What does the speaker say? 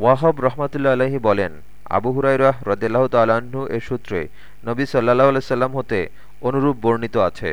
ওয়াহব রহমতুল্লা আলহী বলেন, আবু হুরাইরাহ রদেলাহ তাল্লাহ্ন এর সূত্রে নবী সাল্লাহ সাল্লাম হতে অনুরূপ বর্ণিত আছে।